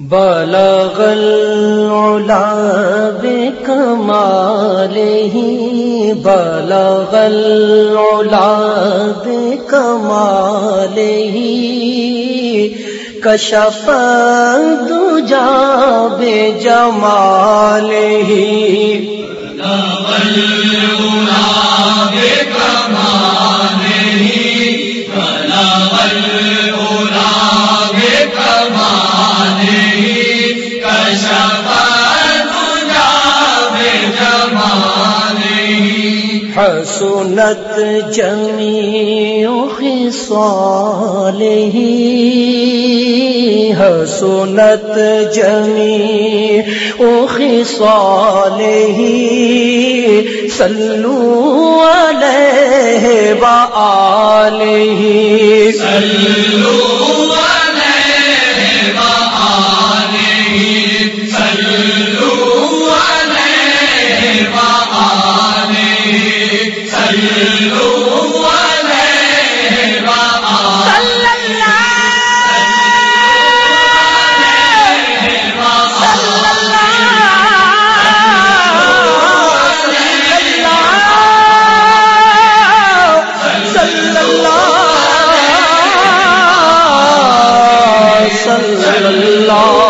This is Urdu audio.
بلغ العلا بكماله بلغ العلا بكماله كشف الدجى بجماله بلغ العلا حسنت جميع خصاله حسنت جميع خصاله صلوا عليه وآله